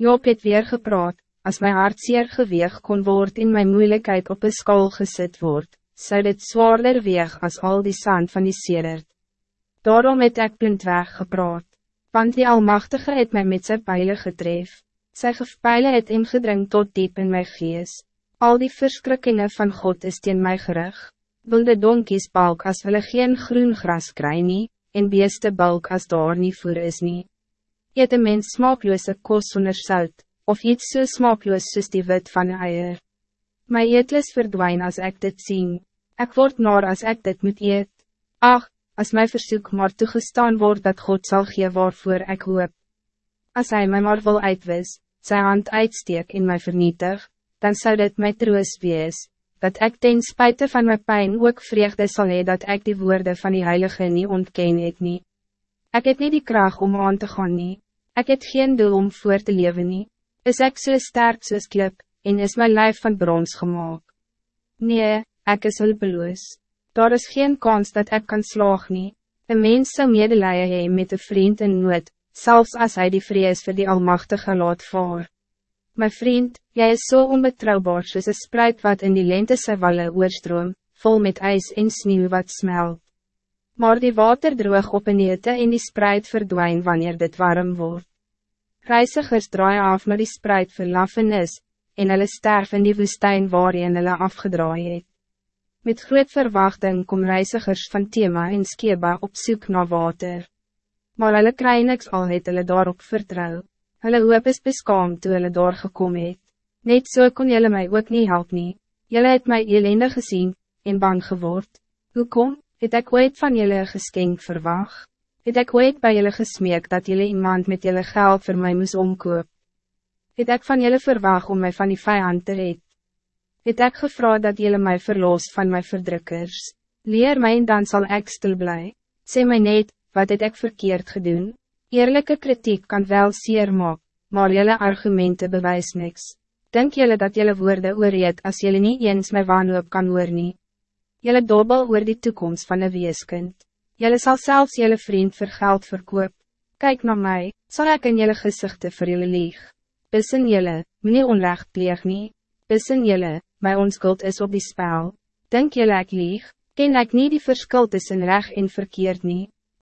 Job het weer gepraat, als mijn hart zeer geweeg kon worden in mijn moeilijkheid op een skaal gezet wordt, zou dit zwaarder weeg als al die sand van die sedert. Daarom het ek blindweg gepraat, want die Almachtige het mij met zijn pijlen getref, sy gepijlen het ingedring tot diep in mijn gees. Al die verschrikkingen van God is teen mij gerig, wil de donkies balk as hulle geen groen gras nie, en beeste balk as daar nie voer is nie. Eet een mens smaakloose kos sonder sout, of iets so smaakloos soos die wit van een eier. My eetlus verdwijn als ik dit zie. Ik word naar als ik dit moet eet. Ach, als mijn verzoek maar toegestaan wordt dat God zal gee waarvoor ik hoop. Als hij mij maar wil uitwis, zijn hand uitsteek in mij vernietig, dan zou dit mijn troos wees, dat ik ten spijte van mijn pijn ook vreugde zal hee dat ik die woorden van die Heilige niet ontken het niet. Ik heb niet die kracht om aan te gaan nie. Ik heb geen doel om voor te leven nie. Is ik zo so sterk soos klip, en is mijn lijf van brons gemaakt? Nee, ik is hulpeloos. Daar is geen kans dat ik kan slaag nie. Een mens zou medelijden hee met een vriend in nood, zelfs als hij die vrees voor die Almachtige laat voor. Mijn vriend, jij is zo so onbetrouwbaar soos een spruit wat in die lente sy walle oorstroom, vol met ijs en sneeuw wat smelt. Maar die water droog op een ete en die spruit verdwijnt wanneer dit warm wordt. Reisigers draai af naar die spruit verlaffen is, en hulle sterf in die woestijn waarin hulle afgedraai het. Met groot verwachting kom reisigers van Thema en Skeba op zoek naar water. Maar hulle kry niks al het hulle daarop vertrouw. Hulle hoop is beskaam toe hulle daar gekom het. Net so kon julle mij ook niet help nie. Julle het my elende gezien, en bang geword. Hoekom, het ek ooit van julle geskenk verwacht? Het ek ooit by julle gesmeek dat julle iemand met julle geld voor mij moes omkoop? Het ek van julle verwag om mij van die vijand te red? Het ek gevra dat julle mij verloos van mijn verdrukkers? Leer mij en dan zal ik stil blij. Sê my net, wat het ek verkeerd gedoen? Eerlijke kritiek kan wel zeer maak, maar julle argumenten bewys niks. Denk julle dat julle woorde oorreed as julle nie eens my wanhoop kan hoor nie? Julle dobbel oor die toekomst van een weeskind. Jelle zal zelfs jelle vriend voor geld verkoop. Kijk naar mij, zal ik in jelle gezichten voor jullie lieg. Bissen jelle, meneer onrecht pleeg nie. Bissen jelle, my onskuld is op die spel. Denk jelle ik lieg, ken ik niet die verschil tussen recht en verkeerd niet.